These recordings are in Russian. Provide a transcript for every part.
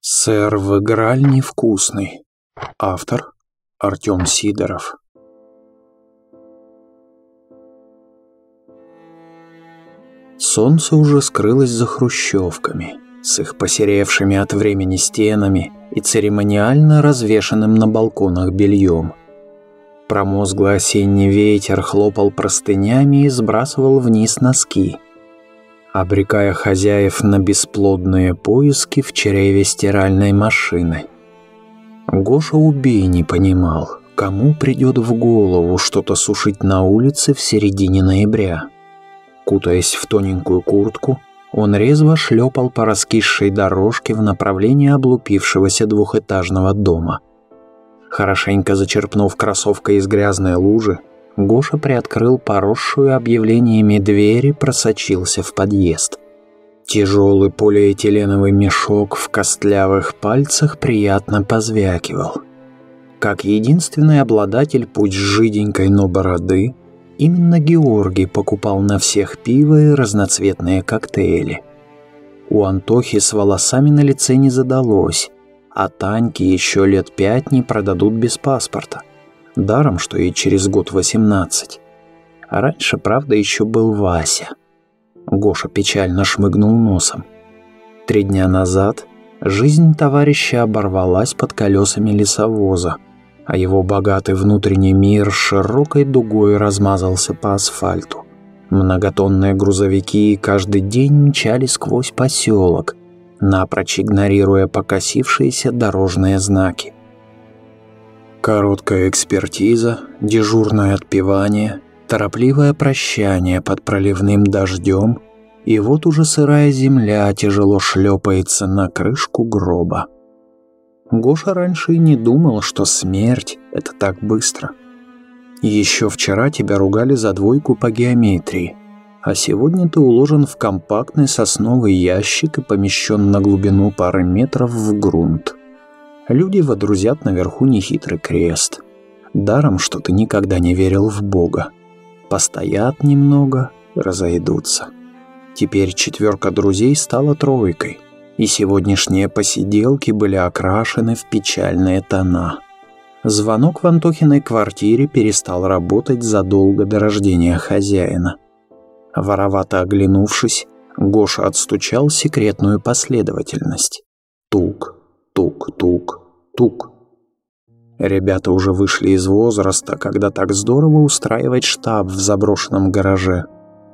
Сэр в играль невкусный. Автор Артем Сидоров. Солнце уже скрылось за хрущевками, с их посеревшими от времени стенами и церемониально развешанным на балконах бельем. Промозглый осенний ветер хлопал простынями и сбрасывал вниз носки, обрекая хозяев на бесплодные поиски в чреве стиральной машины. Гоша убей не понимал, кому придет в голову что-то сушить на улице в середине ноября. Кутаясь в тоненькую куртку, он резво шлепал по раскисшей дорожке в направлении облупившегося двухэтажного дома. Хорошенько зачерпнув кроссовкой из грязной лужи, Гоша приоткрыл поросшую объявлениями двери, просочился в подъезд. Тяжелый полиэтиленовый мешок в костлявых пальцах приятно позвякивал. Как единственный обладатель пусть жиденькой, но бороды, Именно Георгий покупал на всех пиво и разноцветные коктейли. У Антохи с волосами на лице не задалось, а Таньке еще лет пять не продадут без паспорта. Даром, что и через год 18. А раньше, правда, еще был Вася. Гоша печально шмыгнул носом. Три дня назад жизнь товарища оборвалась под колесами лесовоза, а его богатый внутренний мир широкой дугой размазался по асфальту. Многотонные грузовики каждый день мчали сквозь поселок, напрочь игнорируя покосившиеся дорожные знаки. Короткая экспертиза, дежурное отпевание, торопливое прощание под проливным дождем, и вот уже сырая земля тяжело шлепается на крышку гроба. Гоша раньше и не думал, что смерть — это так быстро. Еще вчера тебя ругали за двойку по геометрии, а сегодня ты уложен в компактный сосновый ящик и помещен на глубину пары метров в грунт. Люди водрузят наверху нехитрый крест. Даром, что ты никогда не верил в Бога. Постоят немного, разойдутся. Теперь четверка друзей стала тройкой и сегодняшние посиделки были окрашены в печальные тона. Звонок в Антохиной квартире перестал работать задолго до рождения хозяина. Воровато оглянувшись, Гоша отстучал секретную последовательность. Тук, тук, тук, тук. Ребята уже вышли из возраста, когда так здорово устраивать штаб в заброшенном гараже,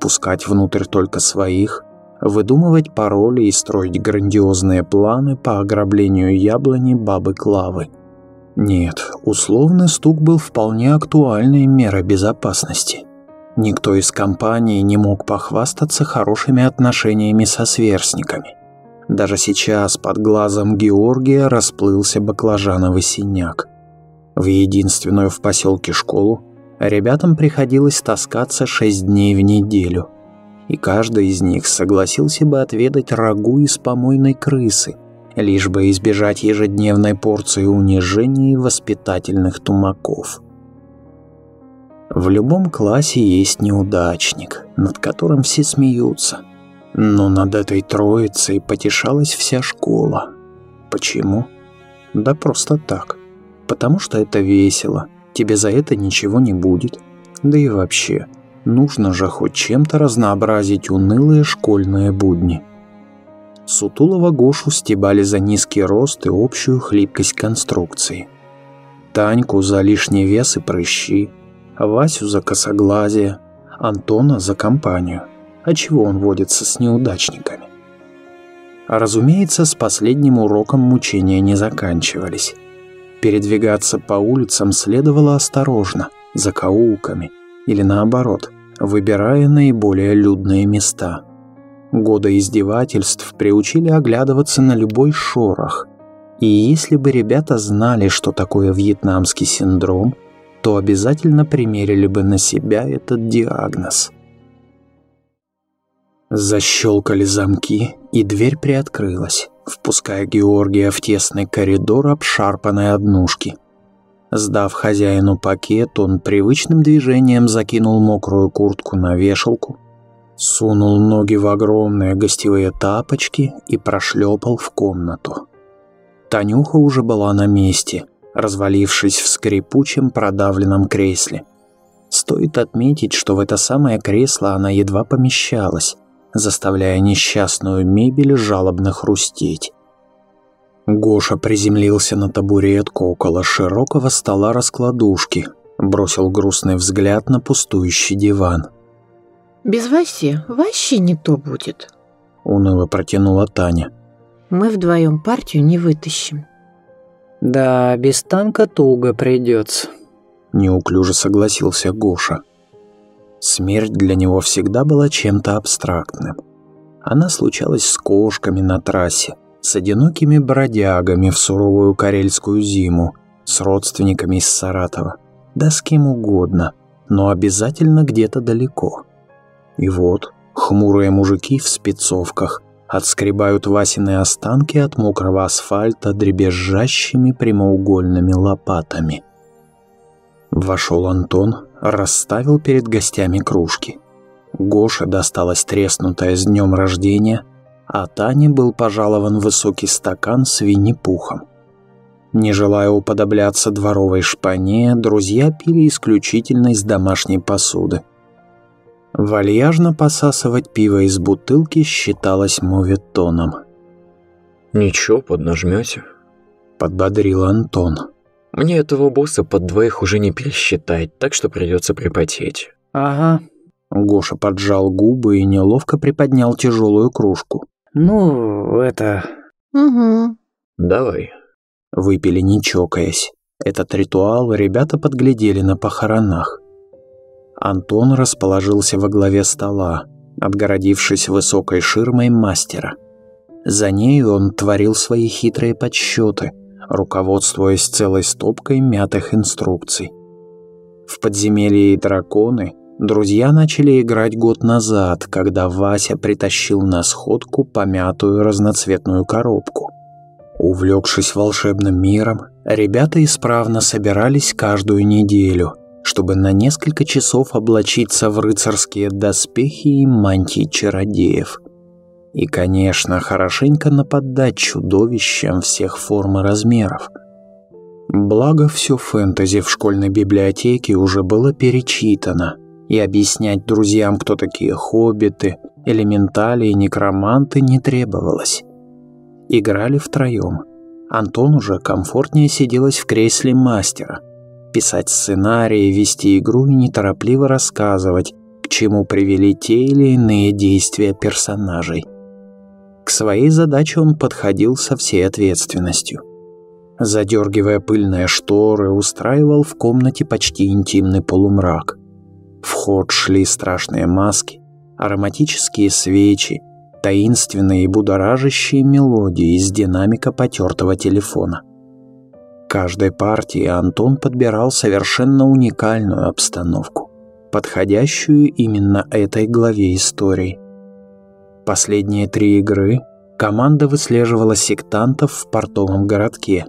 пускать внутрь только своих – выдумывать пароли и строить грандиозные планы по ограблению яблони бабы Клавы. Нет, условный стук был вполне актуальной мерой безопасности. Никто из компании не мог похвастаться хорошими отношениями со сверстниками. Даже сейчас под глазом Георгия расплылся баклажановый синяк. В единственную в поселке школу ребятам приходилось таскаться шесть дней в неделю – и каждый из них согласился бы отведать рагу из помойной крысы, лишь бы избежать ежедневной порции унижений воспитательных тумаков. В любом классе есть неудачник, над которым все смеются. Но над этой троицей потешалась вся школа. Почему? Да просто так. Потому что это весело, тебе за это ничего не будет. Да и вообще – Нужно же хоть чем-то разнообразить унылые школьные будни. Сутулого Гошу стебали за низкий рост и общую хлипкость конструкции. Таньку за лишний вес и прыщи, Васю за косоглазие, Антона за компанию. А чего он водится с неудачниками? А разумеется, с последним уроком мучения не заканчивались. Передвигаться по улицам следовало осторожно, за кауками – или наоборот, выбирая наиболее людные места. Годы издевательств приучили оглядываться на любой шорох. И если бы ребята знали, что такое вьетнамский синдром, то обязательно примерили бы на себя этот диагноз. Защелкали замки, и дверь приоткрылась, впуская Георгия в тесный коридор обшарпанной однушки. Сдав хозяину пакет, он привычным движением закинул мокрую куртку на вешалку, сунул ноги в огромные гостевые тапочки и прошлепал в комнату. Танюха уже была на месте, развалившись в скрипучем продавленном кресле. Стоит отметить, что в это самое кресло она едва помещалась, заставляя несчастную мебель жалобно хрустеть. Гоша приземлился на табуретку около широкого стола раскладушки, бросил грустный взгляд на пустующий диван. «Без Васи вообще не то будет», — уныло протянула Таня. «Мы вдвоем партию не вытащим». «Да, без танка туго придется», — неуклюже согласился Гоша. Смерть для него всегда была чем-то абстрактным. Она случалась с кошками на трассе, с одинокими бродягами в суровую карельскую зиму, с родственниками из Саратова, да с кем угодно, но обязательно где-то далеко. И вот хмурые мужики в спецовках отскребают Васины останки от мокрого асфальта дребезжащими прямоугольными лопатами. Вошел Антон, расставил перед гостями кружки. Гоша досталась треснутая с днем рождения, а Тане был пожалован высокий стакан с Винни-Пухом. Не желая уподобляться дворовой шпане, друзья пили исключительно из домашней посуды. Вальяжно посасывать пиво из бутылки считалось моветоном. «Ничего, поднажмете», — подбодрил Антон. Мне этого босса под двоих уже не пересчитать, так что придется припотеть. Ага. Гоша поджал губы и неловко приподнял тяжелую кружку. Ну, это... Угу. Давай. Выпили не чокаясь. Этот ритуал ребята подглядели на похоронах. Антон расположился во главе стола, отгородившись высокой ширмой мастера. За ней он творил свои хитрые подсчеты – руководствуясь целой стопкой мятых инструкций. В подземелье и драконы друзья начали играть год назад, когда Вася притащил на сходку помятую разноцветную коробку. Увлекшись волшебным миром, ребята исправно собирались каждую неделю, чтобы на несколько часов облачиться в рыцарские доспехи и мантии чародеев – и, конечно, хорошенько нападать чудовищам всех форм и размеров. Благо, все фэнтези в школьной библиотеке уже было перечитано, и объяснять друзьям, кто такие хоббиты, элементали и некроманты, не требовалось. Играли втроем. Антон уже комфортнее сиделась в кресле мастера. Писать сценарии, вести игру и неторопливо рассказывать, к чему привели те или иные действия персонажей. К своей задаче он подходил со всей ответственностью. Задергивая пыльные шторы, устраивал в комнате почти интимный полумрак. В ход шли страшные маски, ароматические свечи, таинственные и будоражащие мелодии из динамика потертого телефона. Каждой партии Антон подбирал совершенно уникальную обстановку, подходящую именно этой главе истории. Последние три игры команда выслеживала сектантов в портовом городке.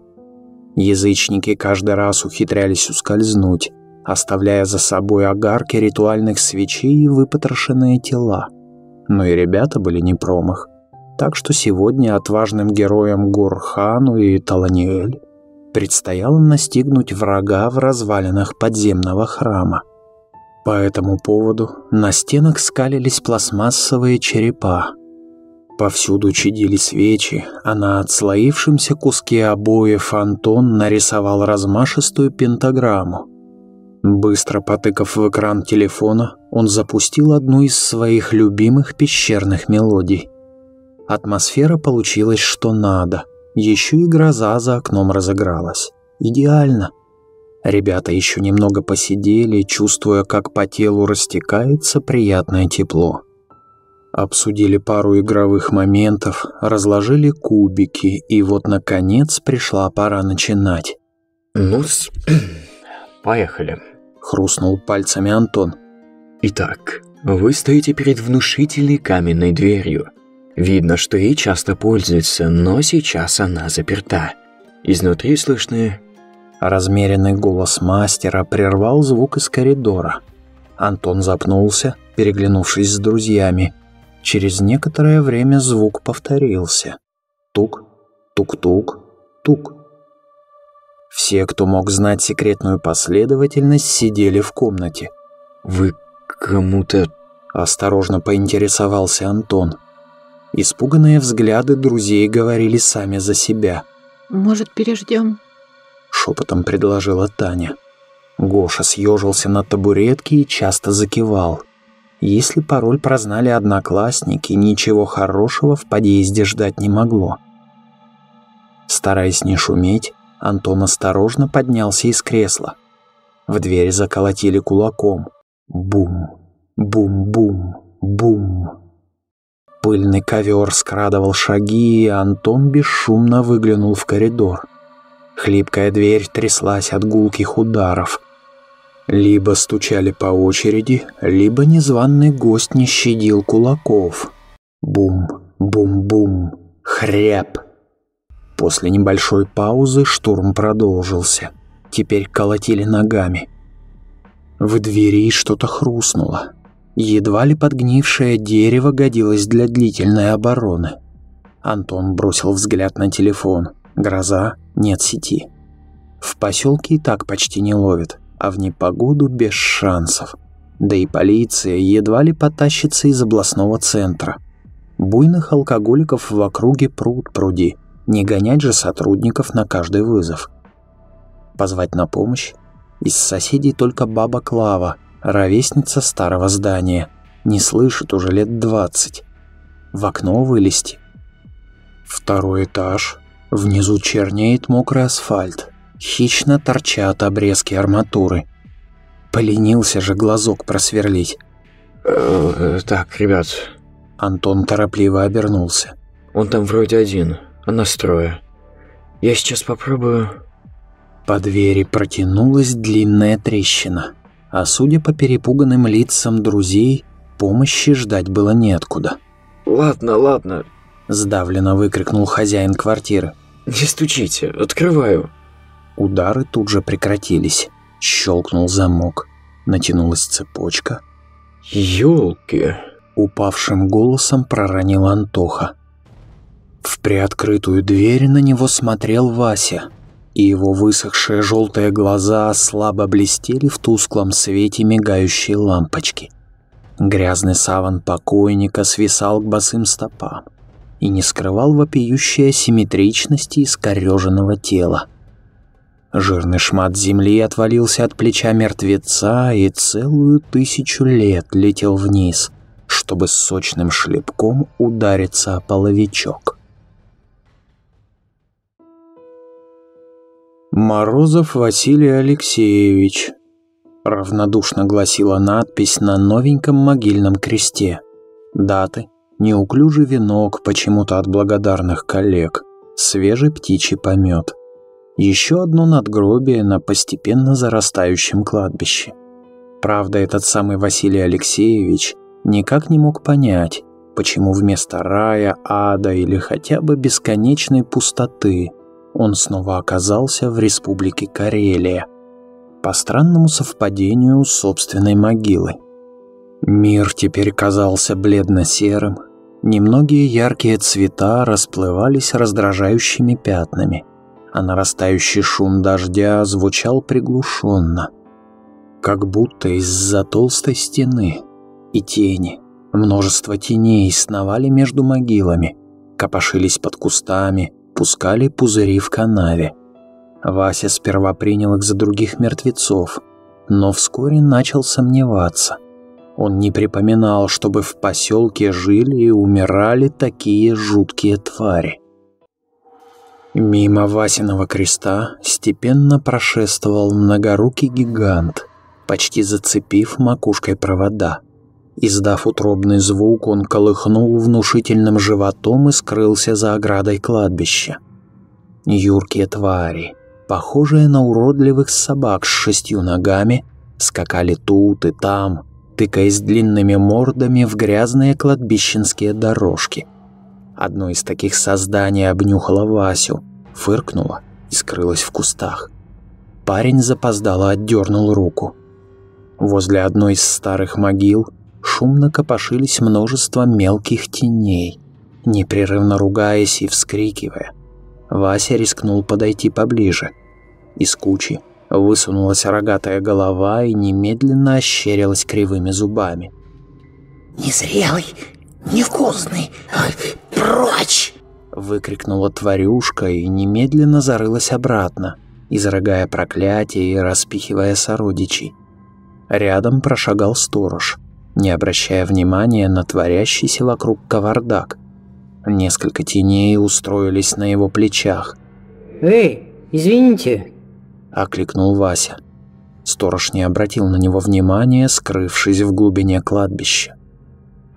Язычники каждый раз ухитрялись ускользнуть, оставляя за собой огарки ритуальных свечей и выпотрошенные тела. Но и ребята были не промах. Так что сегодня отважным героям Гурхану и Таланиэль предстояло настигнуть врага в развалинах подземного храма. По этому поводу на стенах скалились пластмассовые черепа. Повсюду чадили свечи, а на отслоившемся куске обоев Антон нарисовал размашистую пентаграмму. Быстро потыкав в экран телефона, он запустил одну из своих любимых пещерных мелодий. Атмосфера получилась что надо, еще и гроза за окном разыгралась. Идеально. Ребята еще немного посидели, чувствуя, как по телу растекается приятное тепло. Обсудили пару игровых моментов, разложили кубики, и вот, наконец, пришла пора начинать. ну поехали», — хрустнул пальцами Антон. «Итак, вы стоите перед внушительной каменной дверью. Видно, что ей часто пользуются, но сейчас она заперта. Изнутри слышны Размеренный голос мастера прервал звук из коридора. Антон запнулся, переглянувшись с друзьями. Через некоторое время звук повторился. Тук, тук-тук, Тук. Все, кто мог знать секретную последовательность, сидели в комнате. «Вы кому-то...» – осторожно поинтересовался Антон. Испуганные взгляды друзей говорили сами за себя. «Может, переждем?» – шепотом предложила Таня. Гоша съежился на табуретке и часто закивал. Если пароль прознали одноклассники, ничего хорошего в подъезде ждать не могло. Стараясь не шуметь, Антон осторожно поднялся из кресла. В дверь заколотили кулаком. Бум, бум-бум, бум. Пыльный ковер скрадывал шаги, и Антон бесшумно выглянул в коридор. Хлипкая дверь тряслась от гулких ударов. Либо стучали по очереди, либо незваный гость не щадил кулаков. Бум, бум-бум, хряп. После небольшой паузы штурм продолжился. Теперь колотили ногами. В двери что-то хрустнуло. Едва ли подгнившее дерево годилось для длительной обороны. Антон бросил взгляд на телефон. Гроза, нет сети. В поселке и так почти не ловит, а в непогоду без шансов. Да и полиция едва ли потащится из областного центра. Буйных алкоголиков в округе пруд пруди. Не гонять же сотрудников на каждый вызов. Позвать на помощь? Из соседей только баба Клава, ровесница старого здания. Не слышит уже лет двадцать. В окно вылезти. Второй этаж. Внизу чернеет мокрый асфальт. Хищно торчат обрезки арматуры. Поленился же глазок просверлить. Э, так, ребят. Антон торопливо обернулся. Он там вроде один, а настроя. Я сейчас попробую... По двери протянулась длинная трещина, а судя по перепуганным лицам друзей, помощи ждать было неоткуда. «Ладно, ладно», – сдавленно выкрикнул хозяин квартиры. «Не стучите, открываю». Удары тут же прекратились. Щелкнул замок. Натянулась цепочка. «Ёлки!» — упавшим голосом проронил Антоха. В приоткрытую дверь на него смотрел Вася, и его высохшие желтые глаза слабо блестели в тусклом свете мигающей лампочки. Грязный саван покойника свисал к босым стопам и не скрывал вопиющей асимметричности искореженного тела. Жирный шмат земли отвалился от плеча мертвеца и целую тысячу лет летел вниз, чтобы с сочным шлепком удариться о половичок. «Морозов Василий Алексеевич», — равнодушно гласила надпись на новеньком могильном кресте. Даты, неуклюжий венок почему-то от благодарных коллег, свежий птичий помет. Еще одно надгробие на постепенно зарастающем кладбище. Правда, этот самый Василий Алексеевич никак не мог понять, почему вместо рая, ада или хотя бы бесконечной пустоты он снова оказался в республике Карелия, по странному совпадению с собственной могилой. Мир теперь казался бледно-серым, Немногие яркие цвета расплывались раздражающими пятнами, а нарастающий шум дождя звучал приглушенно, как будто из-за толстой стены и тени. Множество теней сновали между могилами, копошились под кустами, пускали пузыри в канаве. Вася сперва принял их за других мертвецов, но вскоре начал сомневаться. Он не припоминал, чтобы в поселке жили и умирали такие жуткие твари. Мимо Васиного креста степенно прошествовал многорукий гигант, почти зацепив макушкой провода. Издав утробный звук, он колыхнул внушительным животом и скрылся за оградой кладбища. Юркие твари, похожие на уродливых собак с шестью ногами, скакали тут и там, тыкаясь длинными мордами в грязные кладбищенские дорожки. Одно из таких созданий обнюхало Васю, фыркнуло и скрылось в кустах. Парень запоздало отдернул руку. Возле одной из старых могил шумно копошились множество мелких теней, непрерывно ругаясь и вскрикивая. Вася рискнул подойти поближе. Из кучи высунулась рогатая голова и немедленно ощерилась кривыми зубами. «Незрелый, невкусный, прочь!» Выкрикнула тварюшка и немедленно зарылась обратно, изрыгая проклятие и распихивая сородичей. Рядом прошагал сторож, не обращая внимания на творящийся вокруг кавардак. Несколько теней устроились на его плечах. «Эй, извините!» – окликнул Вася. Сторож не обратил на него внимания, скрывшись в глубине кладбища.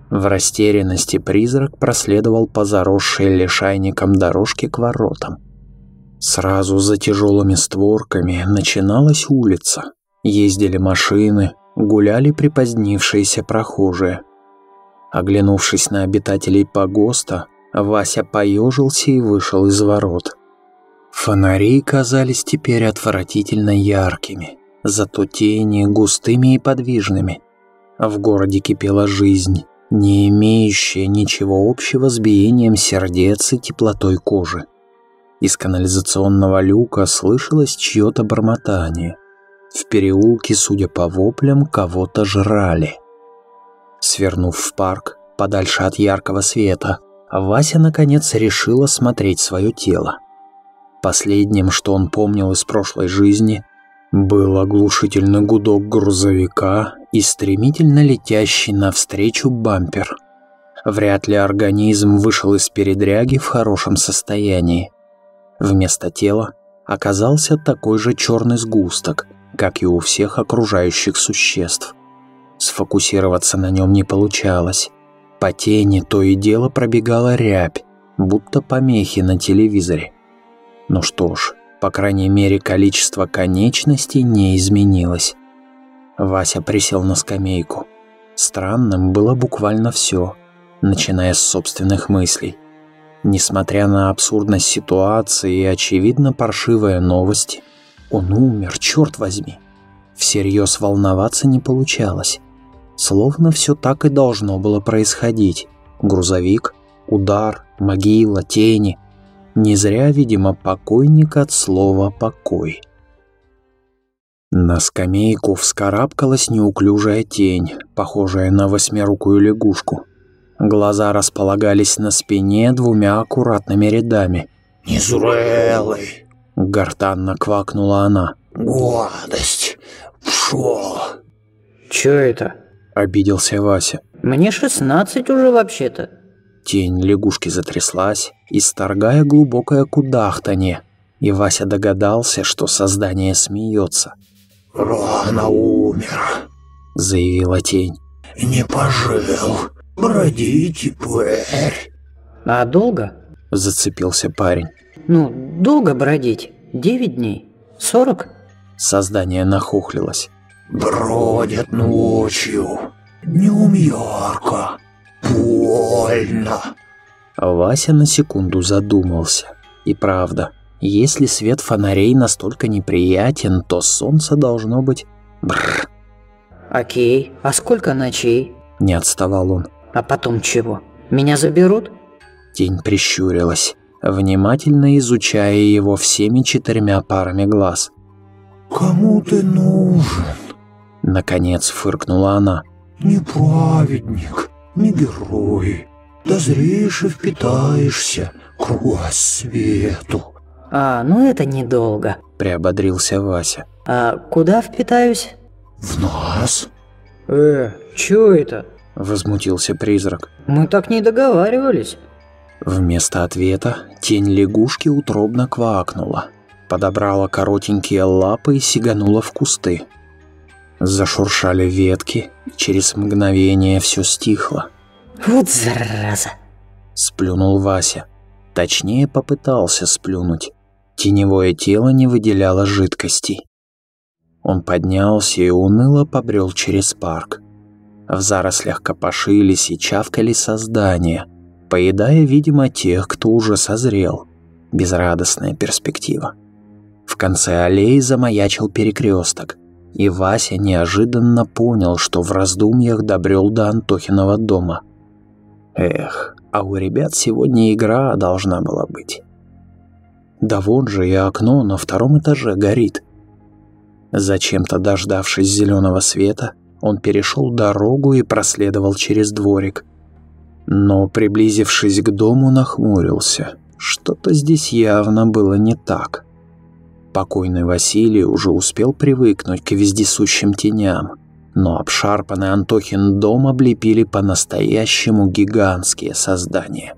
В растерянности призрак проследовал по заросшей лишайником дорожке к воротам. Сразу за тяжелыми створками начиналась улица. Ездили машины, гуляли припозднившиеся прохожие. Оглянувшись на обитателей погоста, Вася поежился и вышел из ворот. Фонари казались теперь отвратительно яркими, зато тени густыми и подвижными. В городе кипела жизнь, не имеющая ничего общего с биением сердец и теплотой кожи. Из канализационного люка слышалось чье-то бормотание. В переулке, судя по воплям, кого-то жрали. Свернув в парк, подальше от яркого света, Вася наконец решил осмотреть свое тело. Последним, что он помнил из прошлой жизни, был оглушительный гудок грузовика и стремительно летящий навстречу бампер. Вряд ли организм вышел из передряги в хорошем состоянии. Вместо тела оказался такой же черный сгусток, как и у всех окружающих существ. Сфокусироваться на нем не получалось. По тени то и дело пробегала рябь, будто помехи на телевизоре. Ну что ж, по крайней мере, количество конечностей не изменилось. Вася присел на скамейку. Странным было буквально все, начиная с собственных мыслей. Несмотря на абсурдность ситуации и, очевидно, паршивые новости, он умер, черт возьми. Всерьез волноваться не получалось. Словно все так и должно было происходить. Грузовик, удар, могила, тени. Не зря, видимо, покойник от слова «покой». На скамейку вскарабкалась неуклюжая тень, похожая на восьмирукую лягушку. Глаза располагались на спине двумя аккуратными рядами. «Незрелый!» — гортанно квакнула она. «Гадость! Пшел!» «Чё это?» Обиделся Вася. «Мне шестнадцать уже вообще-то». Тень лягушки затряслась, исторгая глубокое кудахтанье, и Вася догадался, что создание смеется. «Рано умер», — заявила тень. «Не пожил. Броди теперь». «А долго?» — зацепился парень. «Ну, долго бродить? Девять дней? Сорок?» Создание нахохлилось. Бродят ночью, днем ярко, больно. Вася на секунду задумался. И правда, если свет фонарей настолько неприятен, то солнце должно быть... Бррр. «Окей, а сколько ночей?» Не отставал он. «А потом чего? Меня заберут?» Тень прищурилась, внимательно изучая его всеми четырьмя парами глаз. «Кому ты нужен?» Наконец фыркнула она. «Не праведник, не герой. Дозреешь и впитаешься кругосвету». «А, ну это недолго», — приободрился Вася. «А куда впитаюсь?» «В нас». «Э, чё это?» — возмутился призрак. «Мы так не договаривались». Вместо ответа тень лягушки утробно квакнула, подобрала коротенькие лапы и сиганула в кусты. Зашуршали ветки, и через мгновение все стихло. «Вот зараза!» — сплюнул Вася. Точнее, попытался сплюнуть. Теневое тело не выделяло жидкостей. Он поднялся и уныло побрел через парк. В зарослях копошились и чавкали создания, поедая, видимо, тех, кто уже созрел. Безрадостная перспектива. В конце аллеи замаячил перекресток, и Вася неожиданно понял, что в раздумьях добрел до Антохиного дома. Эх, а у ребят сегодня игра должна была быть. Да вон же и окно на втором этаже горит. Зачем-то дождавшись зеленого света, он перешел дорогу и проследовал через дворик. Но, приблизившись к дому, нахмурился. Что-то здесь явно было не так. Покойный Василий уже успел привыкнуть к вездесущим теням, но обшарпанный Антохин дом облепили по-настоящему гигантские создания.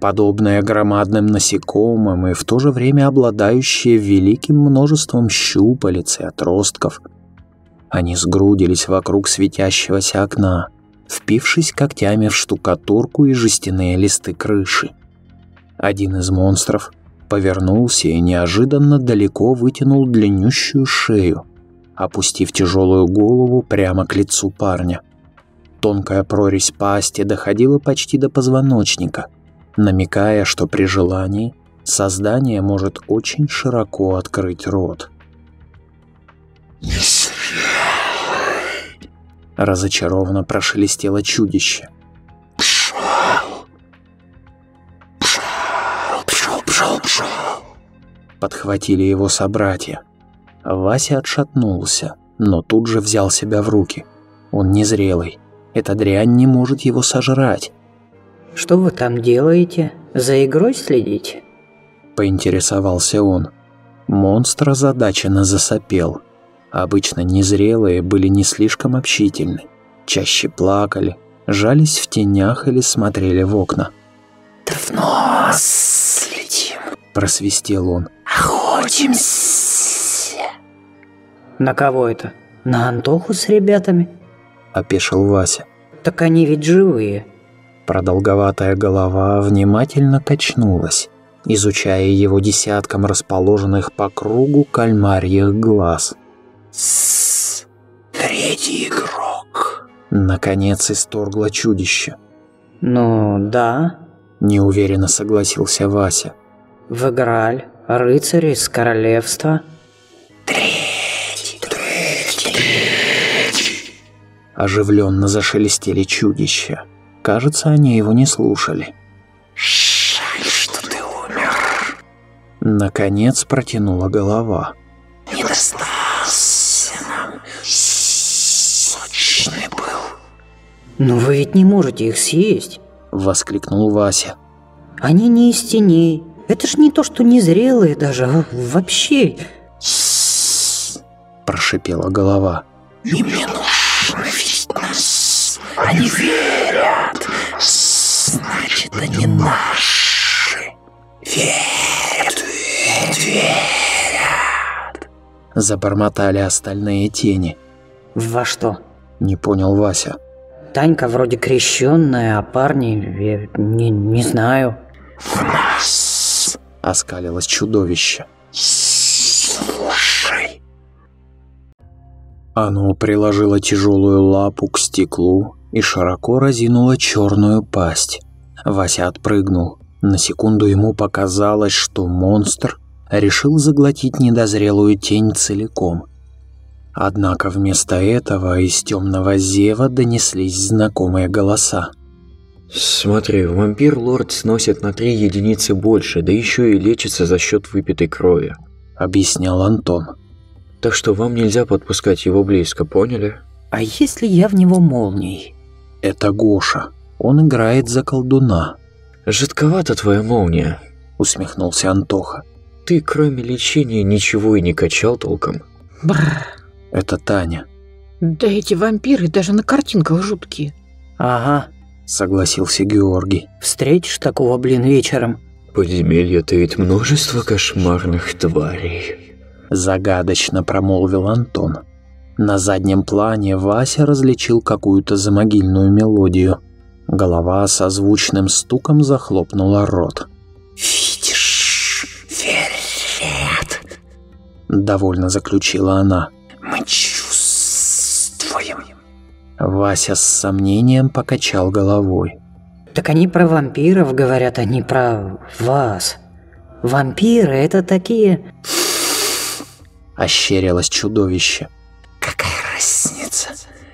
Подобные громадным насекомым и в то же время обладающие великим множеством щупалец и отростков. Они сгрудились вокруг светящегося окна, впившись когтями в штукатурку и жестяные листы крыши. Один из монстров повернулся и неожиданно далеко вытянул длиннющую шею, опустив тяжелую голову прямо к лицу парня. Тонкая прорезь пасти доходила почти до позвоночника, намекая, что при желании создание может очень широко открыть рот. Разочарованно прошелестело чудище. Подхватили его собратья. Вася отшатнулся, но тут же взял себя в руки. Он незрелый. Эта дрянь не может его сожрать. Что вы там делаете? За игрой следите? Поинтересовался он. Монстр озадаченно засопел. Обычно незрелые были не слишком общительны. Чаще плакали, жались в тенях или смотрели в окна. Да в нос следим, Просвистел он. охотимся. На кого это? На Антоху с ребятами? Опешил Вася. Так они ведь живые. Продолговатая голова внимательно качнулась, изучая его десятком расположенных по кругу кальмарьих глаз. С третий игрок. Наконец исторгло чудище. Ну, да. Неуверенно согласился Вася. В Играль, рыцарь из королевства. Третий, третий. Оживленно зашелестели чудища. Кажется, они его не слушали. Жаль, что ты умер. Наконец протянула голова. Не достался нам. Сочный был. Но вы ведь не можете их съесть. Воскликнул Вася. Они не из теней. Это ж не то, что незрелые даже, а вообще. Прошипела голова. Им не нужно видеть нас. Они верят. Значит, они наши. Верят, верят, верят. Забормотали остальные тени. Во что? Не понял Вася. Танька вроде крещенная, а парни, я не, не знаю. В нас. Оскалилось чудовище. Слушай. Оно приложило тяжелую лапу к стеклу и широко разинуло черную пасть. Вася отпрыгнул. На секунду ему показалось, что монстр решил заглотить недозрелую тень целиком. Однако вместо этого из темного зева донеслись знакомые голоса. Смотри, вампир-лорд сносит на три единицы больше, да еще и лечится за счет выпитой крови. Объяснял Антон. Так что вам нельзя подпускать его близко, поняли? А если я в него молнией? Это Гоша. Он играет за колдуна. Жидковата твоя молния. Усмехнулся Антоха. Ты, кроме лечения, ничего и не качал толком. Бррр. Это Таня. Да эти вампиры даже на картинках жуткие. Ага, Согласился Георгий. встретишь такого, блин, вечером. Подземелье таит множество кошмарных тварей. Загадочно промолвил Антон. На заднем плане Вася различил какую-то замогильную мелодию. Голова со звучным стуком захлопнула рот. Видишь, верят. Довольно заключила она. Мы чувствуем. Вася с сомнением покачал головой. Так они про вампиров говорят, а не про вас. Вампиры это такие... Ощерилось чудовище. Какая разница?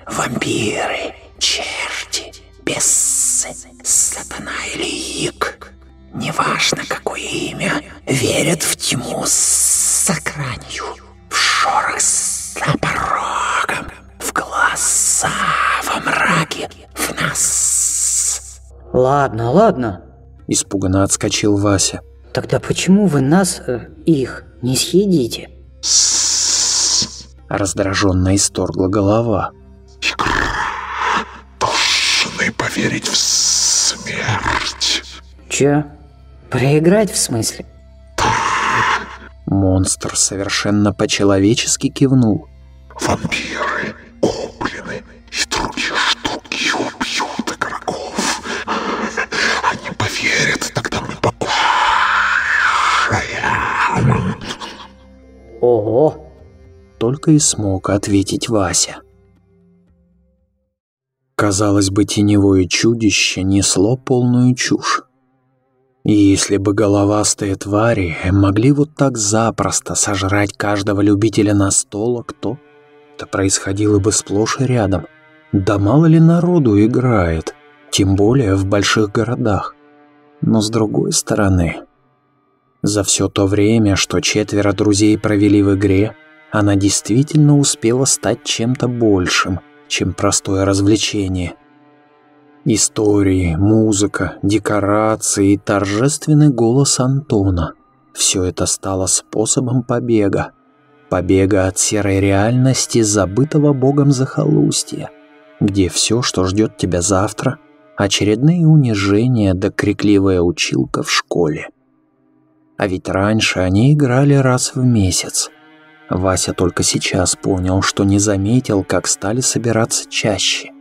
Вампиры, черти, бесы, сатана или ик. неважно какое имя, верят в тьму с гранью, в шорох за порогом, в глаза во мраке, в нас. Ладно, ладно. Испуганно отскочил Вася. Тогда почему вы нас, э, их, не съедите? Раздраженно исторгла голова. Должны поверить в смерть. Чё? Проиграть в смысле? Монстр совершенно по-человечески кивнул. Вампиры, гоблины Ого! Только и смог ответить Вася. Казалось бы, теневое чудище несло полную чушь. И если бы головастые твари могли вот так запросто сожрать каждого любителя настолок, то это происходило бы сплошь и рядом. Да мало ли народу играет, тем более в больших городах. Но с другой стороны, за все то время, что четверо друзей провели в игре, она действительно успела стать чем-то большим, чем простое развлечение. Истории, музыка, декорации и торжественный голос Антона – все это стало способом побега. Побега от серой реальности забытого богом захолустья, где все, что ждет тебя завтра – очередные унижения да крикливая училка в школе. А ведь раньше они играли раз в месяц. Вася только сейчас понял, что не заметил, как стали собираться чаще.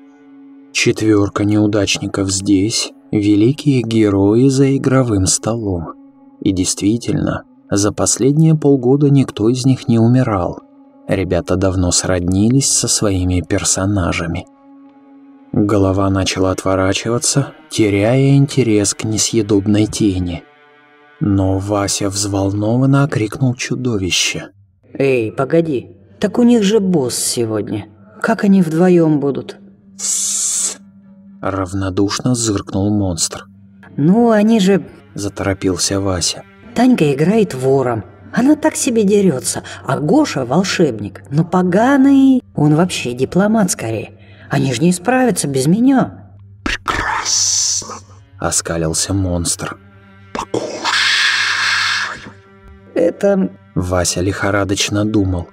Четверка неудачников здесь – великие герои за игровым столом. И действительно, за последние полгода никто из них не умирал. Ребята давно сроднились со своими персонажами. Голова начала отворачиваться, теряя интерес к несъедобной тени. Но Вася взволнованно окрикнул чудовище. Эй, погоди, так у них же босс сегодня. Как они вдвоем будут? Равнодушно зыркнул монстр. Ну, они же... Заторопился Вася. Танька играет вором. Она так себе дерется, а Гоша волшебник. Но поганый... Он вообще дипломат скорее. Они же не справятся без меня. Прекрасно. Оскалился монстр. Это... Вася лихорадочно думал.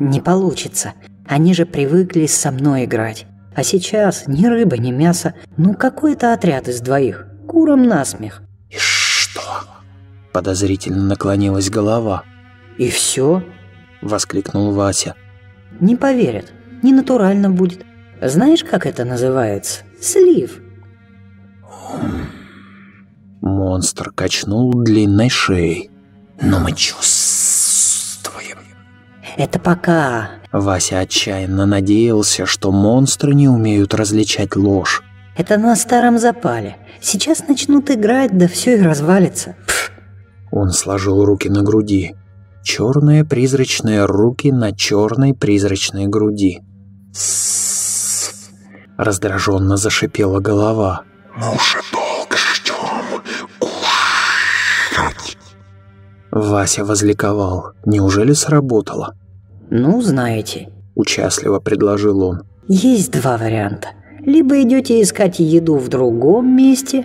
не получится. Они же привыкли со мной играть. А сейчас ни рыба, ни мясо. Ну, какой-то отряд из двоих. Куром насмех. И что? Подозрительно наклонилась голова. И все? Воскликнул Вася. Не поверят. Не натурально будет. Знаешь, как это называется? Слив. Монстр качнул длинной шеей. Но мы чувствуем. Это пока. Вася отчаянно надеялся, что монстры не умеют различать ложь. Это на старом запале. Сейчас начнут играть, да все и развалится. Пф, Он сложил руки на груди. Черные призрачные руки на черной призрачной груди. Раздраженно зашипела голова. Мы уже Вася возликовал. Неужели сработало? Ну, знаете, Участливо предложил он. есть два варианта. Либо идете искать еду в другом месте,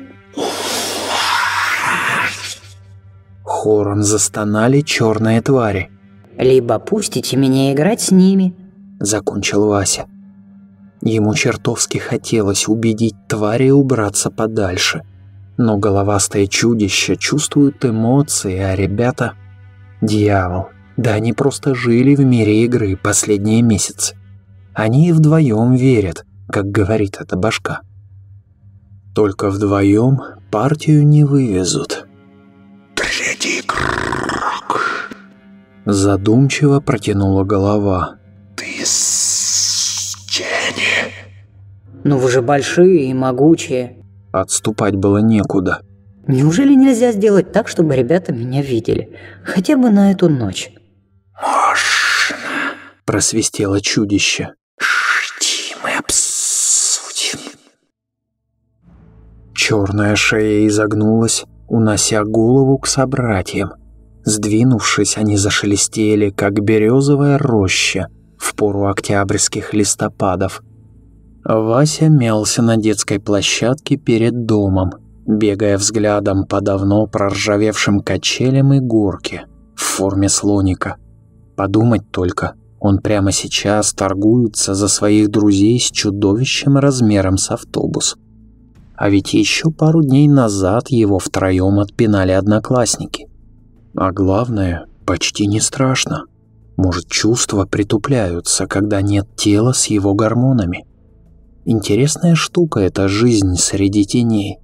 Хором застонали черные твари. либо пустите меня играть с ними. Закончил Вася. Ему чертовски хотелось убедить твари убраться подальше. Но головастое чудище чувствует эмоции, а ребята... Дьявол. Да они просто жили в мире игры последние месяцы. Они и вдвоем верят, как говорит эта башка. Только вдвоем партию не вывезут. Третий игрок. Задумчиво протянула голова. Ты с тени. Ну вы же большие и могучие. Отступать было некуда. Неужели нельзя сделать так, чтобы ребята меня видели? Хотя бы на эту ночь. Просвистело чудище. Жди, мы обсудим. Черная шея изогнулась, унося голову к собратьям. Сдвинувшись, они зашелестели, как березовая роща в пору октябрьских листопадов. Вася мялся на детской площадке перед домом, бегая взглядом по давно проржавевшим качелям и горке в форме слоника. Подумать только, он прямо сейчас торгуется за своих друзей с чудовищем размером с автобус. А ведь еще пару дней назад его втроем отпинали одноклассники. А главное, почти не страшно. Может, чувства притупляются, когда нет тела с его гормонами. Интересная штука эта жизнь среди теней.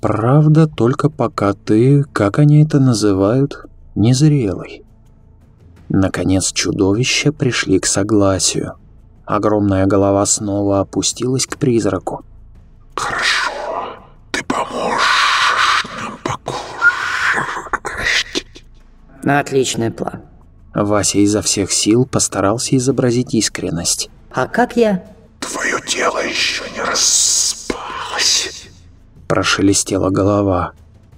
Правда, только пока ты, как они это называют, незрелый. Наконец чудовища пришли к согласию. Огромная голова снова опустилась к призраку. Хорошо, ты поможешь нам покушать. Отличный план. Вася изо всех сил постарался изобразить искренность. А как я? Тело еще не распалось. Прошелестела голова.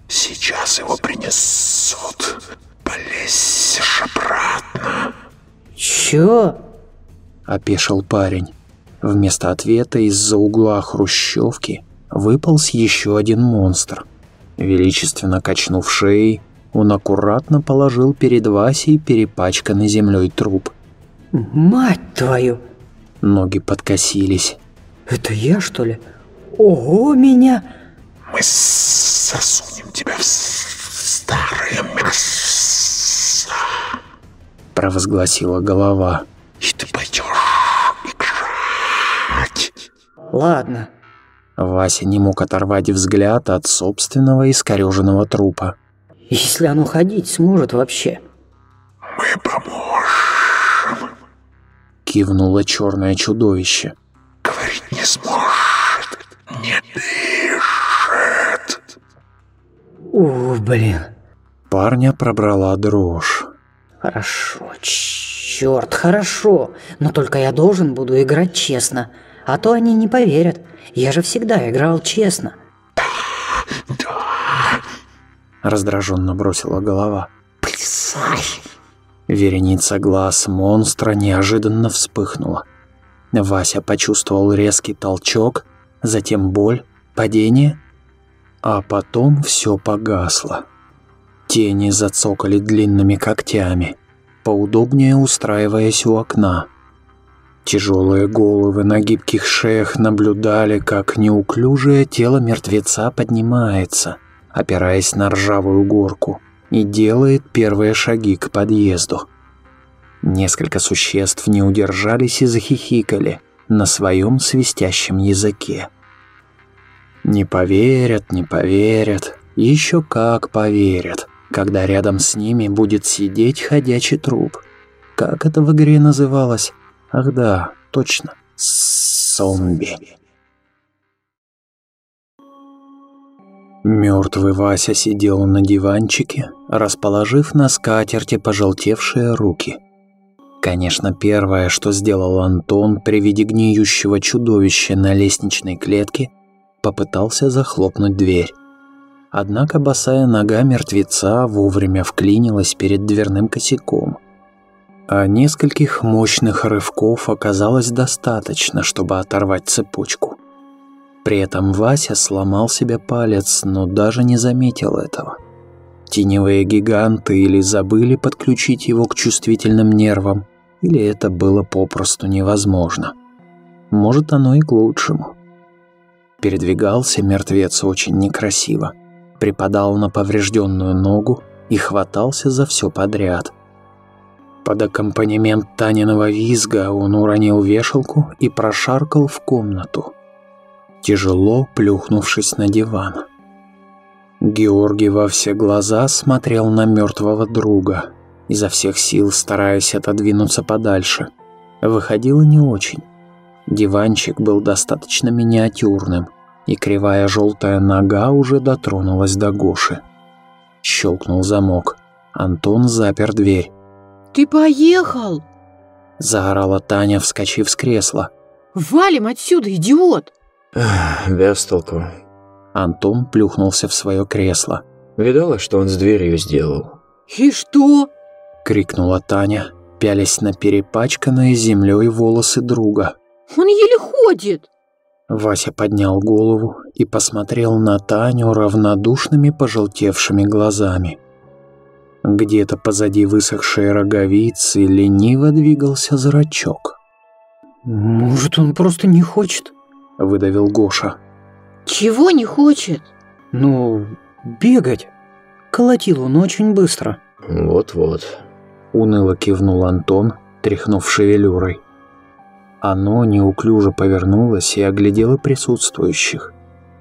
Сейчас его принесут. Полезешь обратно. Чё? Опешил парень. Вместо ответа из-за угла хрущевки выполз еще один монстр. Величественно качнув шеей, он аккуратно положил перед Васей перепачканный землей труп. Мать твою! Ноги подкосились. Это я, что ли? Ого, меня! Мы засунем тебя в старое мясо. Провозгласила голова. И ты пойдешь играть. Ладно. Вася не мог оторвать взгляд от собственного искореженного трупа. Если оно ходить сможет вообще. Мы поможем. Кивнуло черное чудовище. Говорить не сможет. Не дышит. Ух, блин. Парня пробрала дрожь. Хорошо, черт, хорошо. Но только я должен буду играть честно. А то они не поверят. Я же всегда играл честно. Раздраженно бросила голова. Плясай. Вереница глаз монстра неожиданно вспыхнула. Вася почувствовал резкий толчок, затем боль, падение, а потом все погасло. Тени зацокали длинными когтями, поудобнее устраиваясь у окна. Тяжелые головы на гибких шеях наблюдали, как неуклюжее тело мертвеца поднимается, опираясь на ржавую горку, и делает первые шаги к подъезду. Несколько существ не удержались и захихикали на своем свистящем языке. Не поверят, не поверят, еще как поверят, когда рядом с ними будет сидеть ходячий труп. Как это в игре называлось? Ах да, точно. Зомби. Мертвый Вася сидел на диванчике, расположив на скатерти пожелтевшие руки. Конечно, первое, что сделал Антон при виде гниющего чудовища на лестничной клетке, попытался захлопнуть дверь. Однако босая нога мертвеца вовремя вклинилась перед дверным косяком. А нескольких мощных рывков оказалось достаточно, чтобы оторвать цепочку. При этом Вася сломал себе палец, но даже не заметил этого. Теневые гиганты или забыли подключить его к чувствительным нервам, или это было попросту невозможно. Может, оно и к лучшему. Передвигался мертвец очень некрасиво, припадал на поврежденную ногу и хватался за все подряд. Под аккомпанемент Таниного визга он уронил вешалку и прошаркал в комнату, тяжело плюхнувшись на диван. Георгий во все глаза смотрел на мертвого друга, изо всех сил стараясь отодвинуться подальше. Выходило не очень. Диванчик был достаточно миниатюрным, и кривая желтая нога уже дотронулась до Гоши. Щелкнул замок. Антон запер дверь. Ты поехал? Заорала Таня, вскочив с кресла. Валим отсюда, идиот! Без толку. Антон плюхнулся в свое кресло. Видала, что он с дверью сделал? И что? Крикнула Таня, пялясь на перепачканные землей волосы друга. Он еле ходит. Вася поднял голову и посмотрел на Таню равнодушными пожелтевшими глазами. Где-то позади высохшей роговицы лениво двигался зрачок. Может, он просто не хочет? Выдавил Гоша. Чего не хочет? Ну, бегать. Колотил он очень быстро. Вот-вот. Уныло кивнул Антон, тряхнув шевелюрой. Оно неуклюже повернулось и оглядело присутствующих.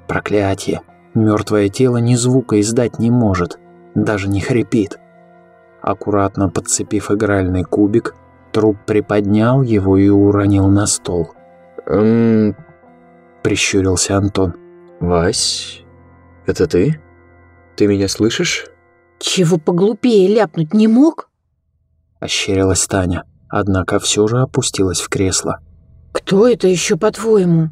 Проклятие! Мертвое тело ни звука издать не может, даже не хрипит. Аккуратно подцепив игральный кубик, труп приподнял его и уронил на стол. Эм, Прищурился Антон. Вась, это ты? Ты меня слышишь? Чего поглупее ляпнуть не мог? Ощерилась Таня, однако все же опустилась в кресло. Кто это еще по-твоему?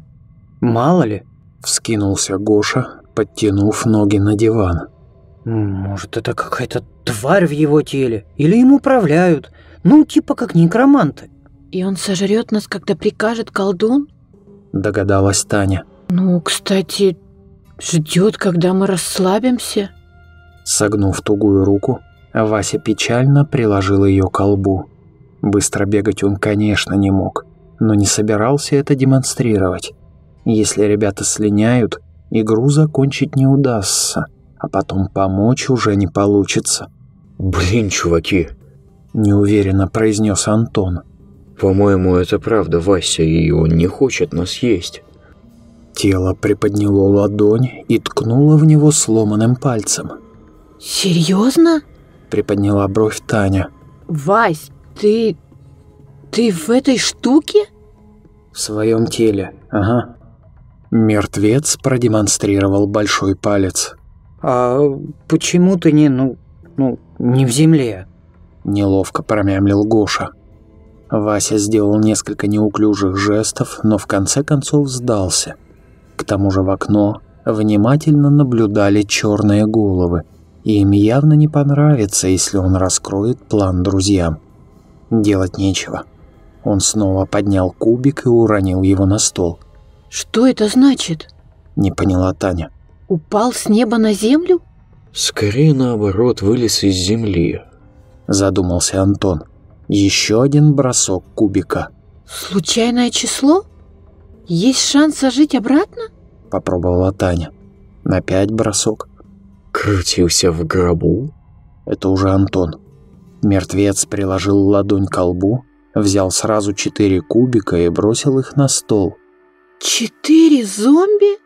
Мало ли. Вскинулся Гоша, подтянув ноги на диван. Может, это какая-то тварь в его теле? Или им управляют? Ну, типа как некроманты. И он сожрет нас, когда прикажет колдун? Догадалась Таня. Ну, кстати, ждет, когда мы расслабимся. Согнув тугую руку, Вася печально приложил ее к колбу. Быстро бегать он, конечно, не мог, но не собирался это демонстрировать. Если ребята слиняют, игру закончить не удастся, а потом помочь уже не получится. Блин, чуваки, Неуверенно произнес Антон. По-моему, это правда Вася, и он не хочет нас есть. Тело приподняло ладонь и ткнуло в него сломанным пальцем. Серьезно? Приподняла бровь Таня. Вась, ты... Ты в этой штуке? В своем теле, ага. Мертвец продемонстрировал большой палец. А почему ты не, ну, ну, не в земле? Неловко промямлил Гоша. Вася сделал несколько неуклюжих жестов, но в конце концов сдался. К тому же в окно внимательно наблюдали черные головы, и им явно не понравится, если он раскроет план друзьям. Делать нечего. Он снова поднял кубик и уронил его на стол. Что это значит? Не поняла Таня. Упал с неба на землю? Скорее наоборот, вылез из земли. Задумался Антон. Еще один бросок кубика. Случайное число? Есть шанс ожить обратно? Попробовала Таня. На пять бросок. Крутился в гробу? Это уже Антон. Мертвец приложил ладонь к лбу, взял сразу четыре кубика и бросил их на стол. Четыре зомби?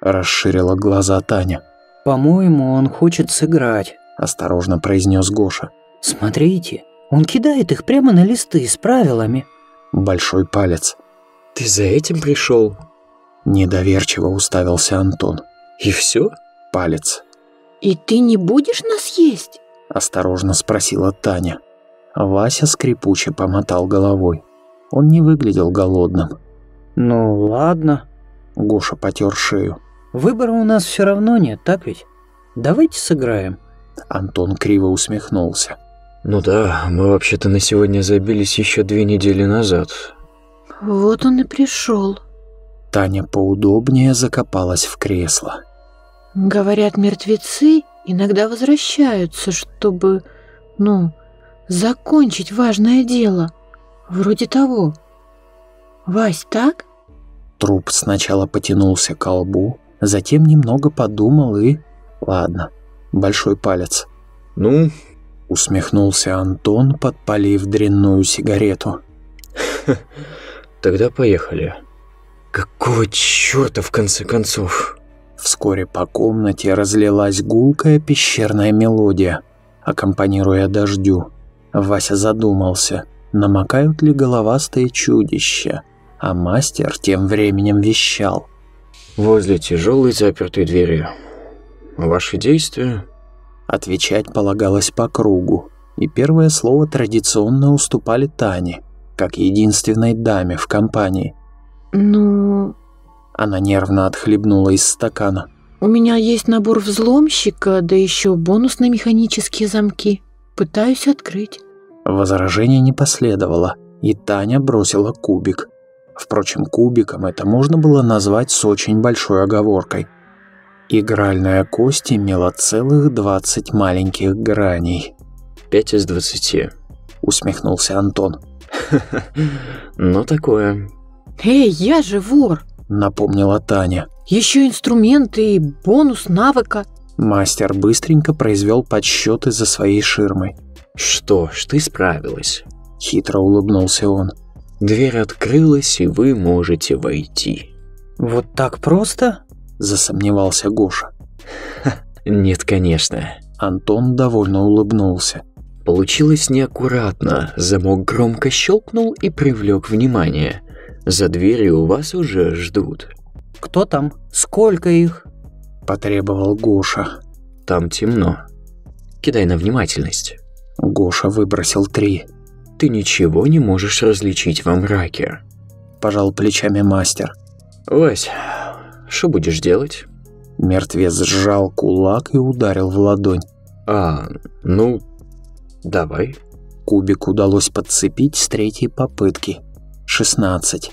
Расширила глаза Таня. По-моему, он хочет сыграть. Осторожно произнес Гоша. Смотрите, он кидает их прямо на листы с правилами. Большой палец. Ты за этим пришел? Недоверчиво уставился Антон. И все? Палец. И ты не будешь нас есть? Осторожно спросила Таня. Вася скрипуче помотал головой. Он не выглядел голодным. Ну, ладно. Гоша потер шею. Выбора у нас все равно нет, так ведь? Давайте сыграем. Антон криво усмехнулся. Ну да, мы вообще-то на сегодня забились еще две недели назад. Вот он и пришел. Таня поудобнее закопалась в кресло. Говорят, мертвецы иногда возвращаются, чтобы, ну, закончить важное дело. Вроде того. Вась, так? Труп сначала потянулся к лбу, затем немного подумал и... Ладно, большой палец. Ну, Усмехнулся Антон, подпалив дрянную сигарету. тогда поехали. Какого черта в конце концов? Вскоре по комнате разлилась гулкая пещерная мелодия, аккомпанируя дождю. Вася задумался, намокают ли головастые чудища, а мастер тем временем вещал. Возле тяжелой запертой двери. Ваши действия? Отвечать полагалось по кругу, и первое слово традиционно уступали Тане, как единственной даме в компании. Ну, Она нервно отхлебнула из стакана. У меня есть набор взломщика, да еще бонусные механические замки. Пытаюсь открыть. Возражений не последовало, и Таня бросила кубик. Впрочем, кубиком это можно было назвать с очень большой оговоркой. Игральная кость имела целых 20 маленьких граней. Пять из двадцати. Усмехнулся Антон. Ну, такое. Эй, я же вор! Напомнила Таня. Еще инструменты и бонус навыка. Мастер быстренько произвел подсчеты за своей ширмой. Что ж, ты справилась. Хитро улыбнулся он. Дверь открылась, и вы можете войти. Вот так просто? Засомневался Гоша. Нет, конечно. Антон довольно улыбнулся. Получилось неаккуратно. Замок громко щелкнул и привлек внимание. За дверью вас уже ждут. Кто там? Сколько их? Потребовал Гоша. Там темно. Кидай на внимательность. Гоша выбросил три. Ты ничего не можешь различить во мраке. Пожал плечами мастер. Вась, что будешь делать? Мертвец сжал кулак и ударил в ладонь. А, ну, давай. Кубик удалось подцепить с третьей попытки. 16.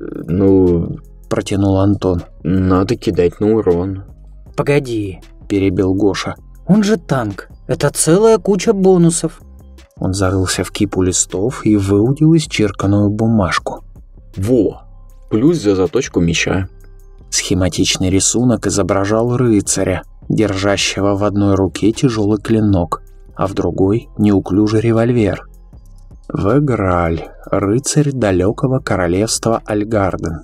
Ну, Протянул Антон. надо кидать на урон. Погоди, Перебил Гоша. он же танк. Это целая куча бонусов. Он зарылся в кипу листов и выудил исчерканную бумажку. Во! Плюс за заточку меча. Схематичный рисунок изображал рыцаря, держащего в одной руке тяжелый клинок, а в другой – неуклюжий револьвер. Веграль, рыцарь далекого королевства Альгарден.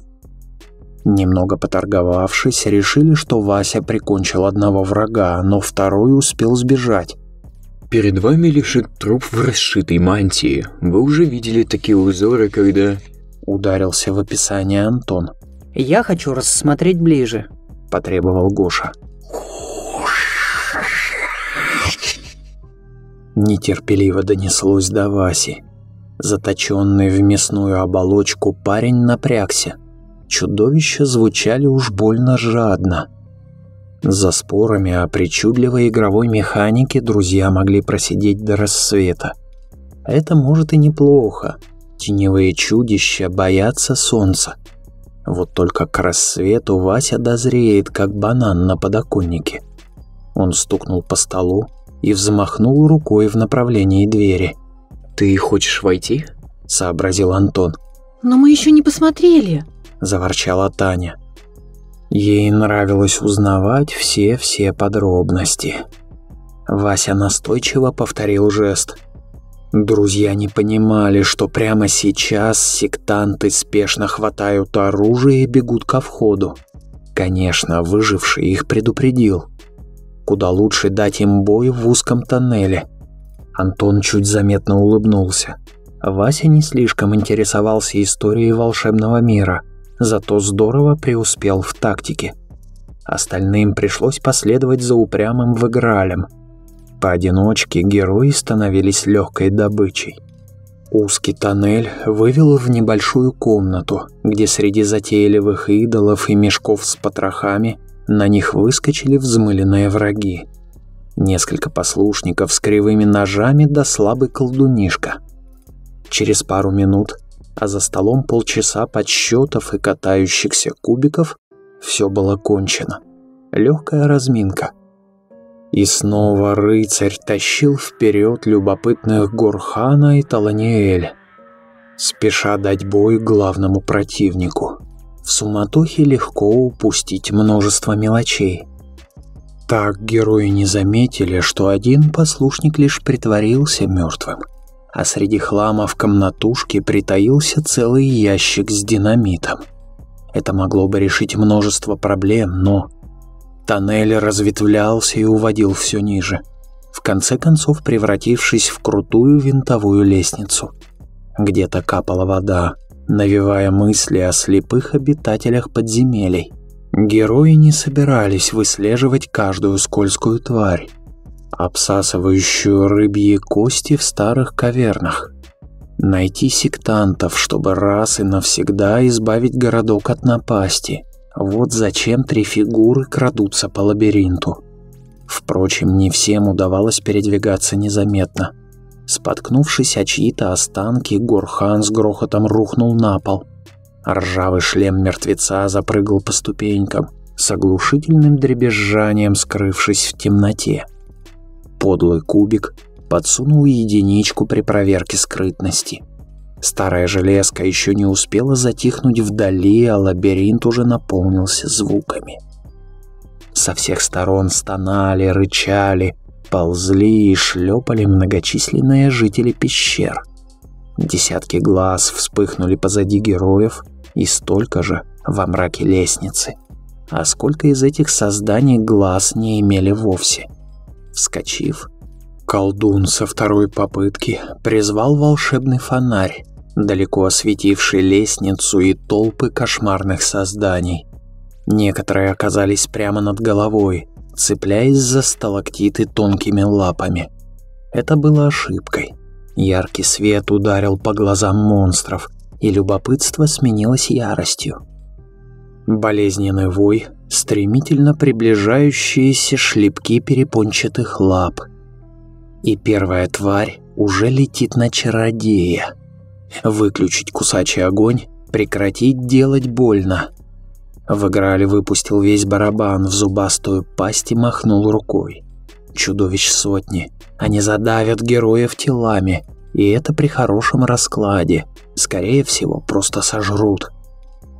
Немного поторговавшись, решили, что Вася прикончил одного врага, но второй успел сбежать. Перед вами лежит труп в расшитой мантии. Вы уже видели такие узоры, когда... Ударился в описание Антон, Я хочу рассмотреть ближе. потребовал Гоша. Нетерпеливо донеслось до Васи. Заточенный в мясную оболочку парень напрягся. Чудовища звучали уж больно жадно. За спорами о причудливой игровой механике друзья могли просидеть до рассвета. Это может и неплохо. Теневые чудища боятся солнца. Вот только к рассвету Вася дозреет, как банан на подоконнике. Он стукнул по столу и взмахнул рукой в направлении двери. Ты хочешь войти? Сообразил Антон. Но мы еще не посмотрели. Заворчала Таня. Ей нравилось узнавать все-все подробности. Вася настойчиво повторил жест. Друзья не понимали, что прямо сейчас сектанты спешно хватают оружие и бегут ко входу. Конечно, выживший их предупредил. Куда лучше дать им бой в узком тоннеле. Антон чуть заметно улыбнулся. Вася не слишком интересовался историей волшебного мира, зато здорово преуспел в тактике. Остальным пришлось последовать за упрямым выгралем. Поодиночке герои становились легкой добычей. Узкий тоннель вывел в небольшую комнату, где среди затейливых идолов и мешков с потрохами на них выскочили взмыленные враги. Несколько послушников с кривыми ножами да слабый колдунишка. Через пару минут, а за столом полчаса подсчетов и катающихся кубиков, все было кончено. Легкая разминка. И снова рыцарь тащил вперед любопытных Гурхана и Таланиэль, спеша дать бой главному противнику. В суматохе легко упустить множество мелочей. Так герои не заметили, что один послушник лишь притворился мертвым, а среди хлама в комнатушке притаился целый ящик с динамитом. Это могло бы решить множество проблем, но Тоннель разветвлялся и уводил все ниже, в конце концов превратившись в крутую винтовую лестницу. Где-то капала вода, навевая мысли о слепых обитателях подземелий. Герои не собирались выслеживать каждую скользкую тварь, обсасывающую рыбьи кости в старых кавернах. Найти сектантов, чтобы раз и навсегда избавить городок от напасти – Вот зачем три фигуры крадутся по лабиринту. Впрочем, не всем удавалось передвигаться незаметно. Споткнувшись о чьи-то останки, Гурхан с грохотом рухнул на пол. Ржавый шлем мертвеца запрыгал по ступенькам, с оглушительным дребезжанием скрывшись в темноте. Подлый кубик подсунул единичку при проверке скрытности. Старая железка еще не успела затихнуть вдали, а лабиринт уже наполнился звуками. Со всех сторон стонали, рычали, ползли и шлепали многочисленные жители пещер. Десятки глаз вспыхнули позади героев и столько же во мраке лестницы. А сколько из этих созданий глаз не имели вовсе? Вскочив, колдун со второй попытки призвал волшебный фонарь, далеко осветивший лестницу и толпы кошмарных созданий. Некоторые оказались прямо над головой, цепляясь за сталактиты тонкими лапами. Это было ошибкой. Яркий свет ударил по глазам монстров, и любопытство сменилось яростью. Болезненный вой, стремительно приближающиеся шлепки перепончатых лап. И первая тварь уже летит на чародея. Выключить кусачий огонь, прекратить делать больно. В играле выпустил весь барабан в зубастую пасть и махнул рукой. Чудовищ сотни. Они задавят героев телами, и это при хорошем раскладе. Скорее всего, просто сожрут.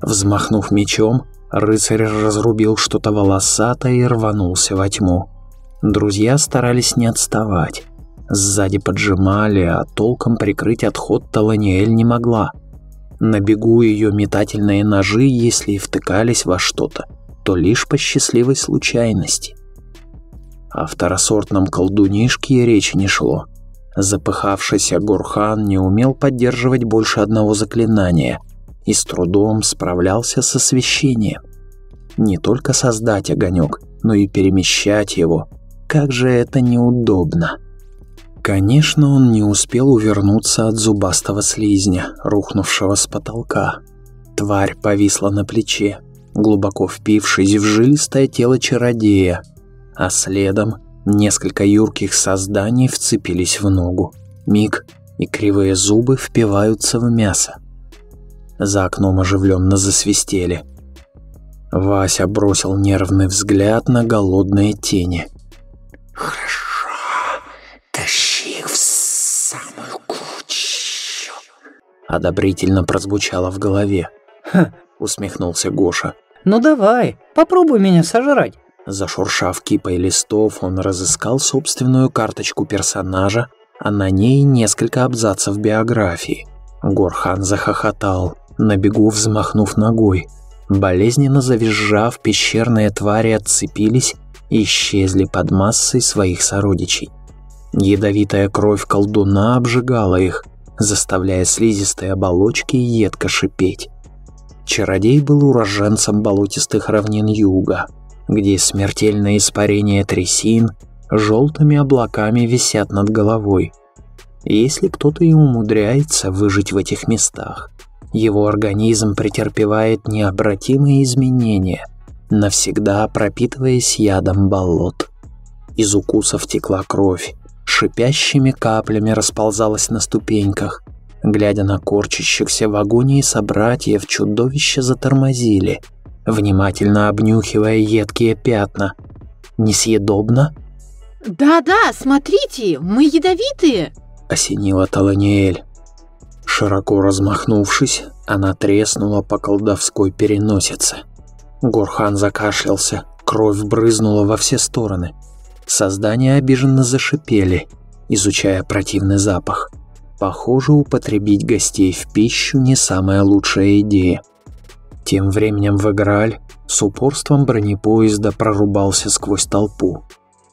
Взмахнув мечом, рыцарь разрубил что-то волосатое и рванулся во тьму. Друзья старались не отставать. Сзади поджимали, а толком прикрыть отход Таланиэль не могла. На бегу ее метательные ножи, если и втыкались во что-то, то лишь по счастливой случайности. О второсортном колдунишке речи не шло. Запыхавшийся Гурхан не умел поддерживать больше одного заклинания и с трудом справлялся с освещением. Не только создать огонек, но и перемещать его. Как же это неудобно. Конечно, он не успел увернуться от зубастого слизня, рухнувшего с потолка. Тварь повисла на плече, глубоко впившись в жилистое тело чародея, а следом несколько юрких созданий вцепились в ногу. Миг, и кривые зубы впиваются в мясо. За окном оживленно засвистели. Вася бросил нервный взгляд на голодные тени. Хорошо. Тащи их в самую кучу. Одобрительно прозвучало в голове. Ха, Усмехнулся Гоша. ну давай, попробуй меня сожрать. Зашуршав кипой листов, он разыскал собственную карточку персонажа, а на ней несколько абзацев биографии. Горхан захохотал, на бегу взмахнув ногой. Болезненно завизжав, пещерные твари отцепились и исчезли под массой своих сородичей. Ядовитая кровь колдуна обжигала их, заставляя слизистые оболочки едко шипеть. Чародей был уроженцем болотистых равнин юга, где смертельное испарение трясин желтыми облаками висят над головой. Если кто-то и умудряется выжить в этих местах, его организм претерпевает необратимые изменения, навсегда пропитываясь ядом болот. Из укусов текла кровь, шипящими каплями расползалась на ступеньках. Глядя на корчащихся в агонии собратьев, чудовища затормозили, внимательно обнюхивая едкие пятна. «Несъедобно?» Да-да, смотрите, мы ядовитые. — осенила Таланиэль. Широко размахнувшись, она треснула по колдовской переносице. Горхан закашлялся, кровь брызнула во все стороны. Создания обиженно зашипели, изучая противный запах. Похоже, употребить гостей в пищу не самая лучшая идея. Тем временем в Играль с упорством бронепоезда прорубался сквозь толпу.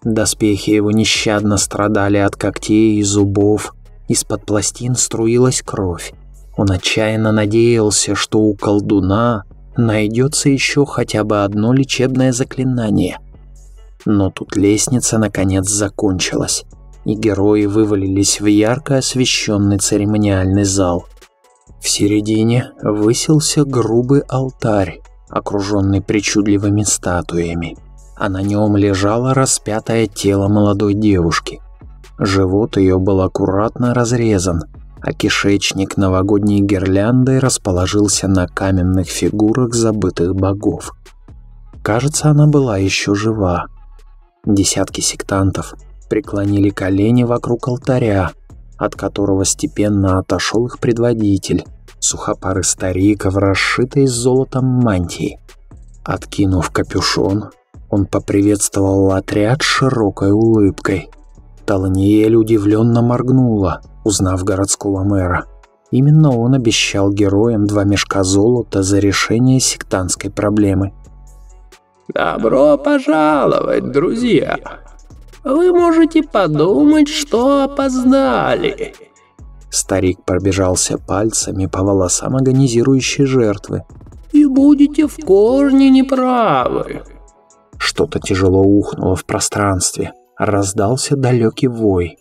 Доспехи его нещадно страдали от когтей и зубов, из-под пластин струилась кровь. Он отчаянно надеялся, что у колдуна найдется еще хотя бы одно лечебное заклинание. Но тут лестница наконец закончилась, и герои вывалились в ярко освещенный церемониальный зал. В середине высился грубый алтарь, окруженный причудливыми статуями, а на нем лежало распятое тело молодой девушки. Живот ее был аккуратно разрезан, а кишечник новогодней гирляндой расположился на каменных фигурах забытых богов. Кажется, она была еще жива. Десятки сектантов преклонили колени вокруг алтаря, от которого степенно отошел их предводитель, сухопарый старик в расшитой золотом мантии. Откинув капюшон, он поприветствовал отряд широкой улыбкой. Таланиэль удивленно моргнула, узнав городского мэра. Именно он обещал героям два мешка золота за решение сектантской проблемы. «Добро пожаловать, друзья! Вы можете подумать, что опоздали!» Старик пробежался пальцами по волосам агонизирующей жертвы. «И будете в корне неправы!» Что-то тяжело ухнуло в пространстве. Раздался далекий вой.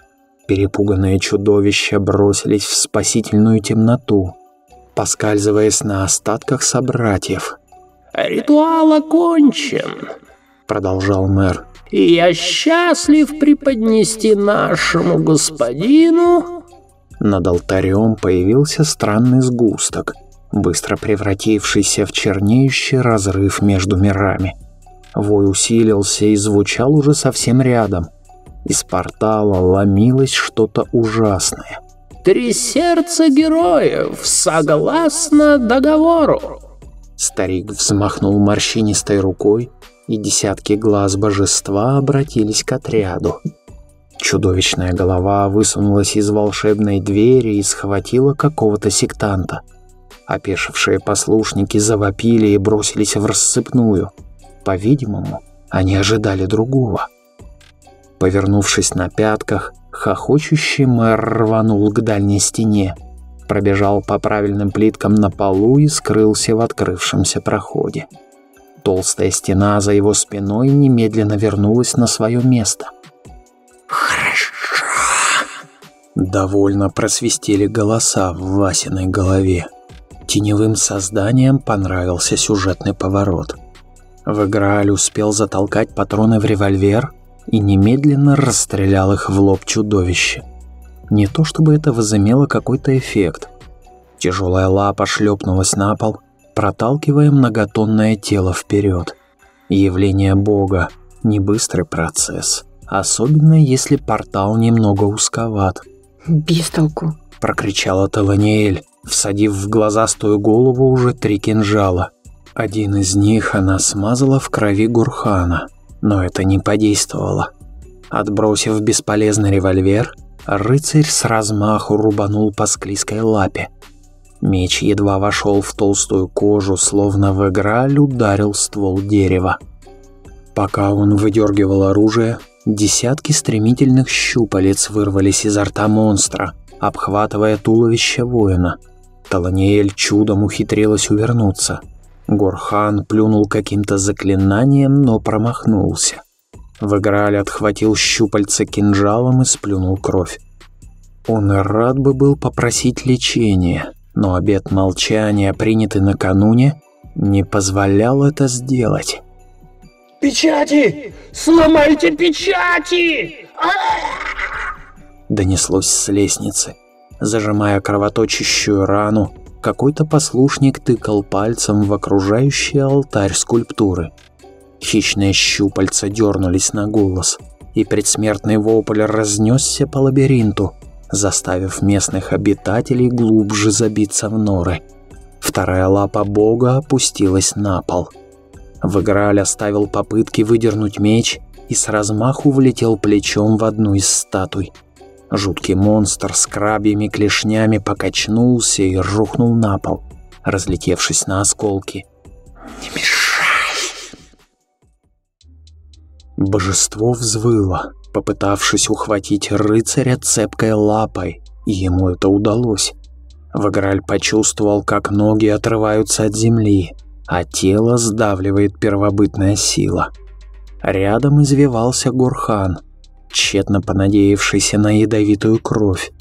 Перепуганные чудовища бросились в спасительную темноту, поскальзываясь на остатках собратьев. «Ритуал окончен», — продолжал мэр. «И я счастлив преподнести нашему господину...» Над алтарем появился странный сгусток, быстро превратившийся в чернеющий разрыв между мирами. Вой усилился и звучал уже совсем рядом. Из портала ломилось что-то ужасное. «Три сердца героев, согласно договору!» Старик взмахнул морщинистой рукой, и десятки глаз божества обратились к отряду. Чудовищная голова высунулась из волшебной двери и схватила какого-то сектанта. Опешившие послушники завопили и бросились в рассыпную – по-видимому, они ожидали другого. Повернувшись на пятках, хохочущий мэр рванул к дальней стене, пробежал по правильным плиткам на полу и скрылся в открывшемся проходе. Толстая стена за его спиной немедленно вернулась на свое место. «Хорошо!» Довольно просвистели голоса в Васиной голове. Теневым созданиям понравился сюжетный поворот. Веграаль успел затолкать патроны в револьвер и немедленно расстрелял их в лоб чудовище. Не то чтобы это возымело какой-то эффект. Тяжелая лапа шлепнулась на пол, проталкивая многотонное тело вперед. Явление Бога – не быстрый процесс, особенно если портал немного узковат. «Без толку», – прокричала Таланиэль, всадив в глазастую голову уже три кинжала. Один из них она смазала в крови Гурхана, но это не подействовало. Отбросив бесполезный револьвер, рыцарь с размаху рубанул по склизкой лапе. Меч едва вошел в толстую кожу, словно в играль ударил ствол дерева. Пока он выдергивал оружие, десятки стремительных щупалец вырвались изо рта монстра, обхватывая туловище воина. Таланиэль чудом ухитрилась увернуться – Горхан плюнул каким-то заклинанием, но промахнулся. Ваграль отхватил щупальца кинжалом и сплюнул кровь. Он и рад бы был попросить лечения, но обет молчания, принятый накануне, не позволял это сделать. «Печати! Сломайте печати!» Донеслось с лестницы. Зажимая кровоточащую рану, какой-то послушник тыкал пальцем в окружающий алтарь скульптуры. Хищные щупальца дернулись на голос, и предсмертный вопль разнесся по лабиринту, заставив местных обитателей глубже забиться в норы. Вторая лапа бога опустилась на пол. Выграль оставил попытки выдернуть меч и с размаху влетел плечом в одну из статуй – Жуткий монстр с крабьими клешнями покачнулся и рухнул на пол, разлетевшись на осколки. «Не мешай!» Божество взвыло, попытавшись ухватить рыцаря цепкой лапой, и ему это удалось. Ваграль почувствовал, как ноги отрываются от земли, а тело сдавливает первобытная сила. Рядом извивался Гурхан – тщетно понадеявшийся на ядовитую кровь.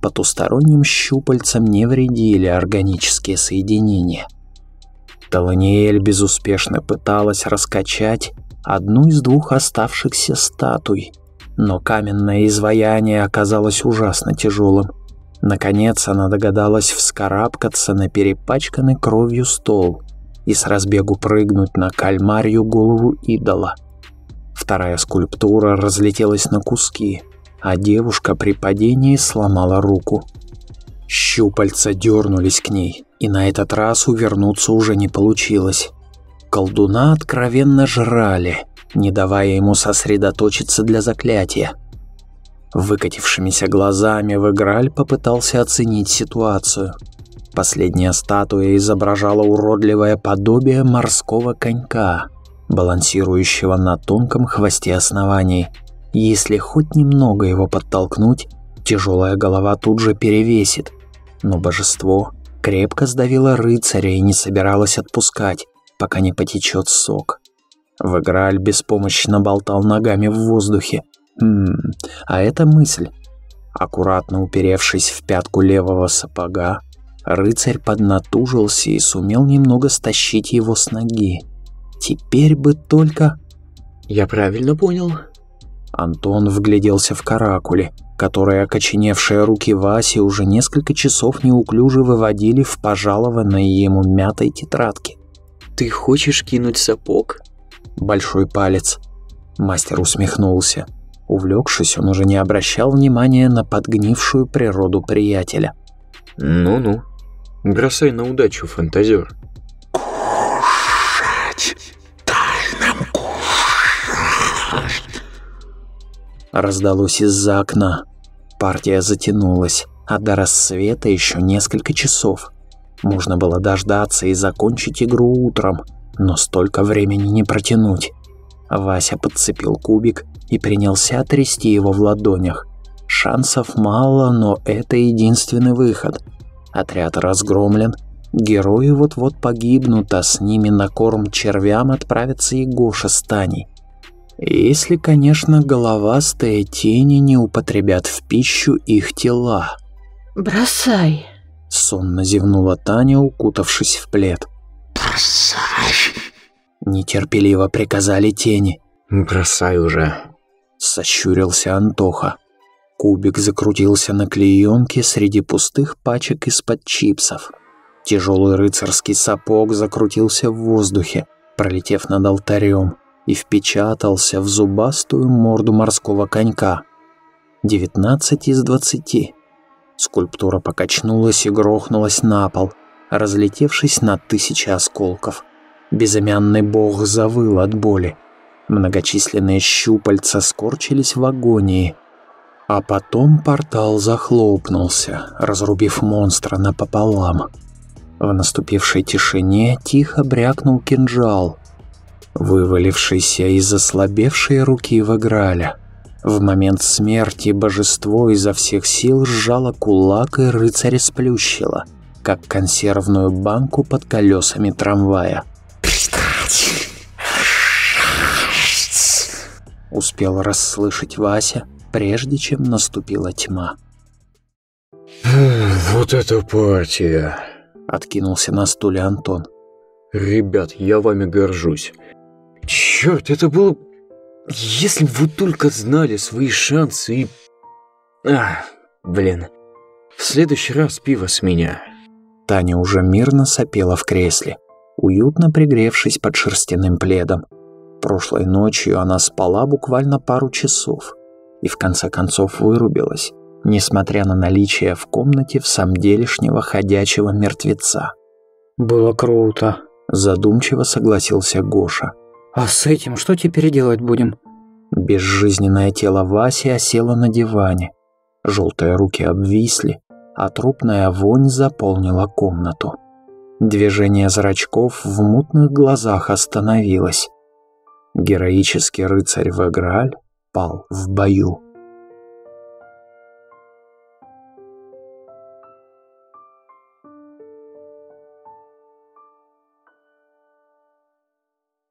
Потусторонним щупальцам не вредили органические соединения. Таланиэль безуспешно пыталась раскачать одну из двух оставшихся статуй, но каменное изваяние оказалось ужасно тяжелым. Наконец она догадалась вскарабкаться на перепачканный кровью стол и с разбегу прыгнуть на кальмарью голову идола. Вторая скульптура разлетелась на куски, а девушка при падении сломала руку. Щупальца дернулись к ней, и на этот раз увернуться уже не получилось. Колдуна откровенно жрали, не давая ему сосредоточиться для заклятия. Выкатившимися глазами Веграль попытался оценить ситуацию. Последняя статуя изображала уродливое подобие морского конька, балансирующего на тонком хвосте оснований. Если хоть немного его подтолкнуть, тяжелая голова тут же перевесит. Но божество крепко сдавило рыцаря и не собиралось отпускать, пока не потечет сок. Веграль беспомощно болтал ногами в воздухе, Хм, а это мысль. Аккуратно уперевшись в пятку левого сапога, рыцарь поднатужился и сумел немного стащить его с ноги. Теперь бы только... Я правильно понял? Антон вгляделся в каракули, которые окоченевшие руки Васи уже несколько часов неуклюже выводили в пожалованной ему мятой тетрадке. Ты хочешь кинуть сапог? Большой палец. Мастер усмехнулся. Увлекшись, он уже не обращал внимания на подгнившую природу приятеля. Ну-ну, бросай на удачу, фантазер. Кушать! Дай нам кушать! Раздалось из-за окна. Партия затянулась, а до рассвета еще несколько часов. Можно было дождаться и закончить игру утром, но столько времени не протянуть. Вася подцепил кубик и принялся трясти его в ладонях. Шансов мало, но это единственный выход. Отряд разгромлен, герои вот-вот погибнут, а с ними на корм червям отправится и Гоша с Таней. Если, конечно, головастые тени не употребят в пищу их тела. «Бросай!» — сонно зевнула Таня, укутавшись в плед. Бросай! Нетерпеливо приказали тени. Бросай уже. Сощурился Антоха. Кубик закрутился на клеенке среди пустых пачек из-под чипсов. Тяжелый рыцарский сапог закрутился в воздухе, пролетев над алтарем, и впечатался в зубастую морду морского конька. Девятнадцать из двадцати. Скульптура покачнулась и грохнулась на пол, разлетевшись на тысячи осколков. Безымянный бог завыл от боли. Многочисленные щупальца скорчились в агонии. А потом портал захлопнулся, разрубив монстра напополам. В наступившей тишине тихо брякнул кинжал, вывалившийся из ослабевшей руки Ваграля. В момент смерти божество изо всех сил сжало кулак и рыцаря сплющило, как консервную банку под колесами трамвая. Успел расслышать Вася, прежде чем наступила тьма. Вот это партия. Откинулся на стуле Антон. Ребят, я вами горжусь. Черт, это было... Если бы вы только знали свои шансы и... А, блин. В следующий раз пиво с меня. Таня уже мирно сопела в кресле, уютно пригревшись под шерстяным пледом. Прошлой ночью она спала буквально пару часов и в конце концов вырубилась, несмотря на наличие в комнате в самом делешнего ходячего мертвеца. Было круто. Задумчиво согласился Гоша. А с этим что теперь делать будем? Безжизненное тело Васи осело на диване. Желтые руки обвисли, а трупная вонь заполнила комнату. Движение зрачков в мутных глазах остановилось. Героический рыцарь Веграаль пал в бою.